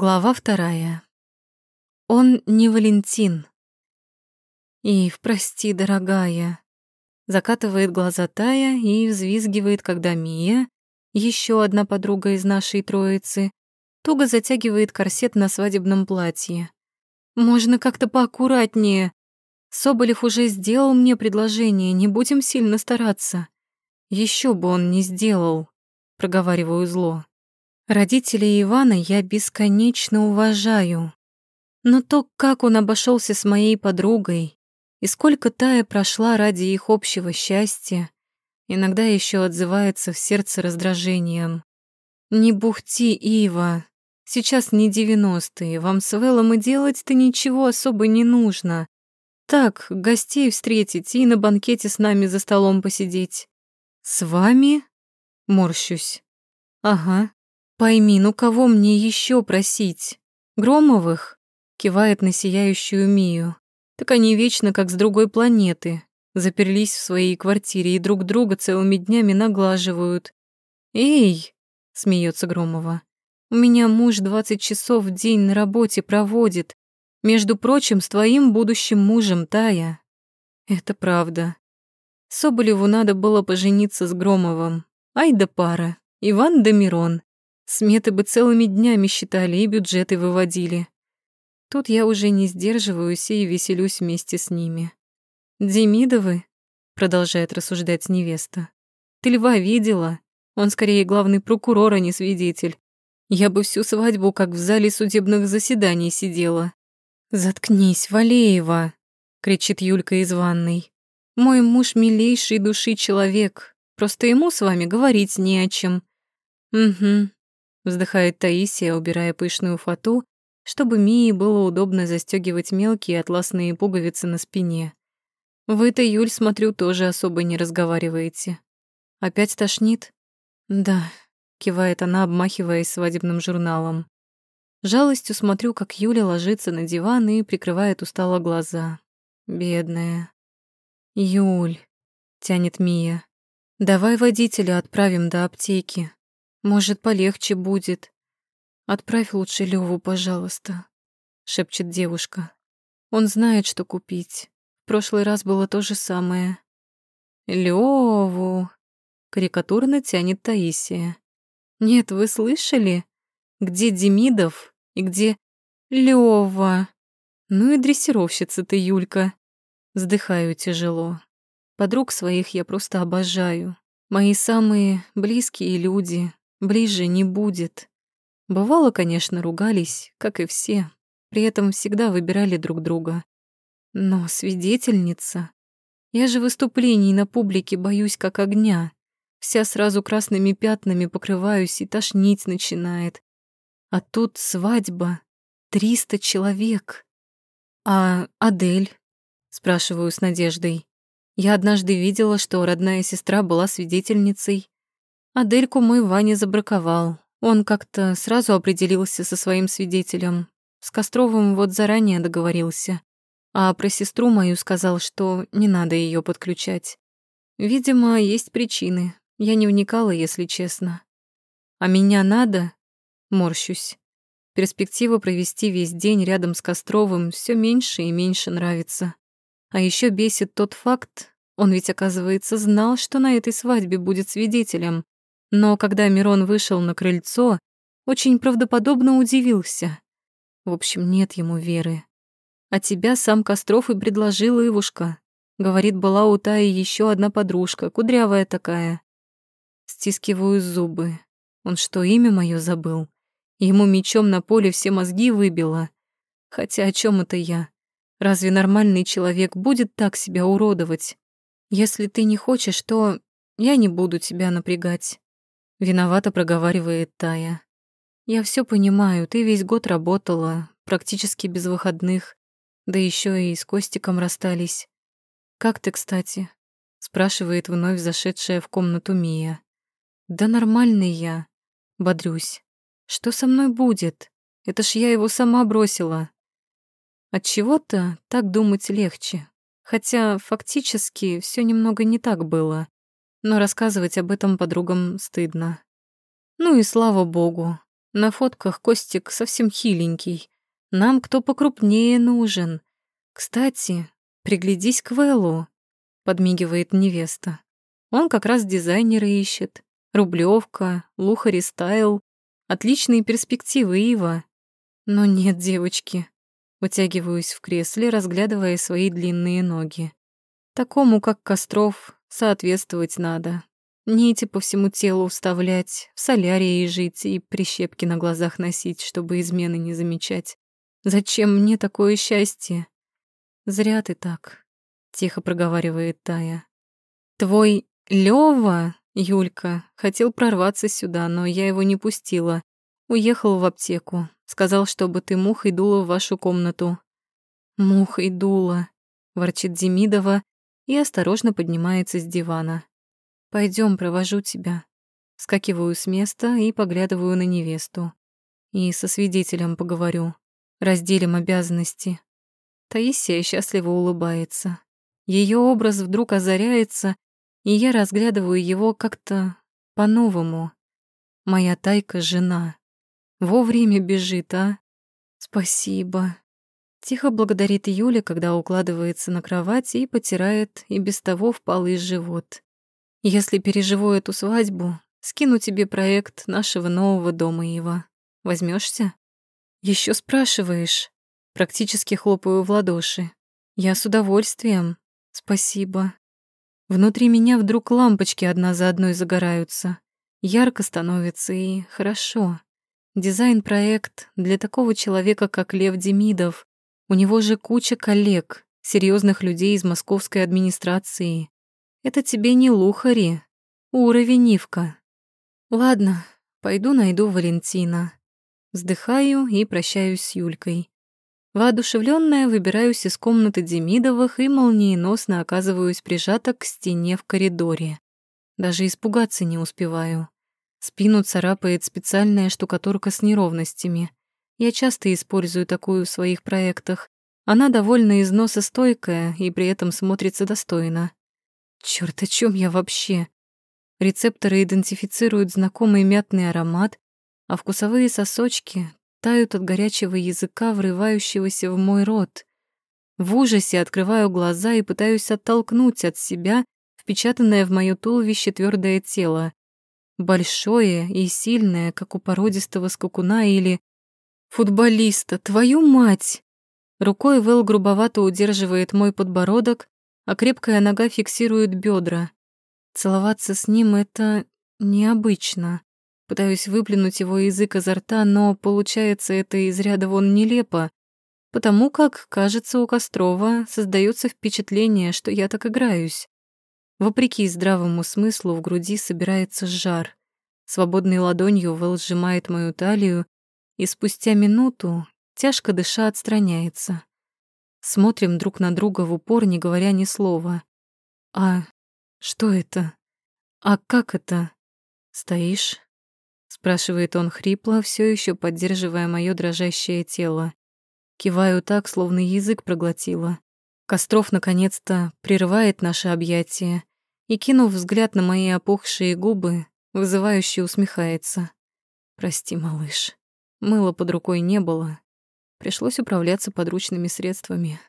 Глава вторая. Он не Валентин. Ив, прости, дорогая. Закатывает глаза Тая и взвизгивает, когда Мия, еще одна подруга из нашей троицы, туго затягивает корсет на свадебном платье. Можно как-то поаккуратнее. Соболев уже сделал мне предложение, не будем сильно стараться. Еще бы он не сделал, проговариваю зло. Родителей Ивана я бесконечно уважаю. Но то, как он обошелся с моей подругой, и сколько Тая прошла ради их общего счастья, иногда еще отзывается в сердце раздражением. «Не бухти, Ива. Сейчас не девяностые. Вам с Вэллом и делать-то ничего особо не нужно. Так, гостей встретить и на банкете с нами за столом посидеть». «С вами?» Морщусь. «Ага. Пойми, ну кого мне еще просить? Громовых? Кивает на сияющую Мию. Так они вечно как с другой планеты. Заперлись в своей квартире и друг друга целыми днями наглаживают. Эй, смеется Громова. У меня муж 20 часов в день на работе проводит. Между прочим, с твоим будущим мужем, Тая. Это правда. Соболеву надо было пожениться с Громовым. Ай да пара. Иван да Мирон. Сметы бы целыми днями считали и бюджеты выводили. Тут я уже не сдерживаюсь и веселюсь вместе с ними. «Демидовы?» — продолжает рассуждать невеста. «Ты льва видела? Он скорее главный прокурор, а не свидетель. Я бы всю свадьбу как в зале судебных заседаний сидела». «Заткнись, Валеева!» — кричит Юлька из ванной. «Мой муж милейший души человек. Просто ему с вами говорить не о чем». «Угу, Вздыхает Таисия, убирая пышную фату, чтобы Мии было удобно застегивать мелкие атласные пуговицы на спине. Вы-то, Юль, смотрю, тоже особо не разговариваете. Опять тошнит? Да, кивает она, обмахиваясь свадебным журналом. Жалостью смотрю, как Юля ложится на диван и прикрывает устало глаза. Бедная. Юль, тянет Мия. Давай водителя отправим до аптеки. Может, полегче будет. Отправь лучше Леву, пожалуйста, шепчет девушка. Он знает, что купить. В прошлый раз было то же самое. Леву, карикатурно тянет Таисия. Нет, вы слышали? Где Демидов и где Лева? Ну и дрессировщица ты, Юлька. Вздыхаю тяжело. Подруг своих я просто обожаю. Мои самые близкие люди, Ближе не будет. Бывало, конечно, ругались, как и все. При этом всегда выбирали друг друга. Но свидетельница... Я же выступлений на публике боюсь как огня. Вся сразу красными пятнами покрываюсь и тошнить начинает. А тут свадьба. Триста человек. А Адель? Спрашиваю с надеждой. Я однажды видела, что родная сестра была свидетельницей. Адельку мой Ваня забраковал. Он как-то сразу определился со своим свидетелем. С Костровым вот заранее договорился. А про сестру мою сказал, что не надо ее подключать. Видимо, есть причины. Я не вникала, если честно. А меня надо? Морщусь. Перспектива провести весь день рядом с Костровым все меньше и меньше нравится. А еще бесит тот факт, он ведь, оказывается, знал, что на этой свадьбе будет свидетелем. Но когда Мирон вышел на крыльцо, очень правдоподобно удивился. В общем, нет ему веры. А тебя сам Костров и предложил Ивушка. Говорит, была у Таи еще одна подружка, кудрявая такая. Стискиваю зубы. Он что, имя мое забыл? Ему мечом на поле все мозги выбило. Хотя о чем это я? Разве нормальный человек будет так себя уродовать? Если ты не хочешь, то я не буду тебя напрягать. Виновато проговаривает Тая. Я все понимаю, ты весь год работала, практически без выходных, да еще и с Костиком расстались. Как ты, кстати? спрашивает вновь зашедшая в комнату Мия. Да нормальный я, бодрюсь. Что со мной будет? Это ж я его сама бросила. От чего-то так думать легче. Хотя фактически все немного не так было но рассказывать об этом подругам стыдно. Ну и слава богу, На фотках Костик совсем хиленький. Нам кто покрупнее нужен. Кстати, приглядись к Вэллу, подмигивает невеста. Он как раз дизайнера ищет. Рублевка, Лухари стайл. Отличные перспективы, Ива. Но нет, девочки. Утягиваюсь в кресле, разглядывая свои длинные ноги. Такому, как Костров, соответствовать надо. Нити по всему телу вставлять, в солярии жить и прищепки на глазах носить, чтобы измены не замечать. Зачем мне такое счастье? Зря ты так, тихо проговаривает Тая. Твой Лёва, Юлька, хотел прорваться сюда, но я его не пустила. Уехал в аптеку. Сказал, чтобы ты мухой дула в вашу комнату. Мухой дула, ворчит Демидова и осторожно поднимается с дивана. Пойдем, провожу тебя. Скакиваю с места и поглядываю на невесту. И со свидетелем поговорю. Разделим обязанности. Таисия счастливо улыбается. Ее образ вдруг озаряется, и я разглядываю его как-то по-новому. Моя тайка — жена. Вовремя бежит, а? Спасибо. Тихо благодарит Юля, когда укладывается на кровать и потирает и без того впалый живот. Если переживу эту свадьбу, скину тебе проект нашего нового дома, Ива. Возьмешься? Еще спрашиваешь. Практически хлопаю в ладоши. Я с удовольствием. Спасибо. Внутри меня вдруг лампочки одна за одной загораются. Ярко становится и хорошо. Дизайн-проект для такого человека, как Лев Демидов. У него же куча коллег, серьезных людей из московской администрации. Это тебе не лухари. Уровень Нивка. Ладно, пойду найду Валентина. Вздыхаю и прощаюсь с Юлькой. Воодушевленная выбираюсь из комнаты Демидовых и молниеносно оказываюсь прижата к стене в коридоре. Даже испугаться не успеваю. Спину царапает специальная штукатурка с неровностями. Я часто использую такую в своих проектах. Она довольно износостойкая и при этом смотрится достойно. Чёрт, о чём я вообще? Рецепторы идентифицируют знакомый мятный аромат, а вкусовые сосочки тают от горячего языка, врывающегося в мой рот. В ужасе открываю глаза и пытаюсь оттолкнуть от себя впечатанное в моё туловище твёрдое тело. Большое и сильное, как у породистого скакуна или футболиста. Твою мать! Рукой Вэл грубовато удерживает мой подбородок, а крепкая нога фиксирует бедра. Целоваться с ним — это необычно. Пытаюсь выплюнуть его язык изо рта, но получается это из ряда вон нелепо, потому как, кажется, у Кострова создается впечатление, что я так играюсь. Вопреки здравому смыслу в груди собирается жар. Свободной ладонью Вэл сжимает мою талию, и спустя минуту, тяжко дыша, отстраняется. Смотрим друг на друга в упор, не говоря ни слова. «А что это? А как это? Стоишь?» Спрашивает он хрипло, все еще поддерживая мое дрожащее тело. Киваю так, словно язык проглотила. Костров наконец-то прерывает наше объятие и, кинув взгляд на мои опухшие губы, вызывающе усмехается. «Прости, малыш. Мыла под рукой не было, Пришлось управляться подручными средствами.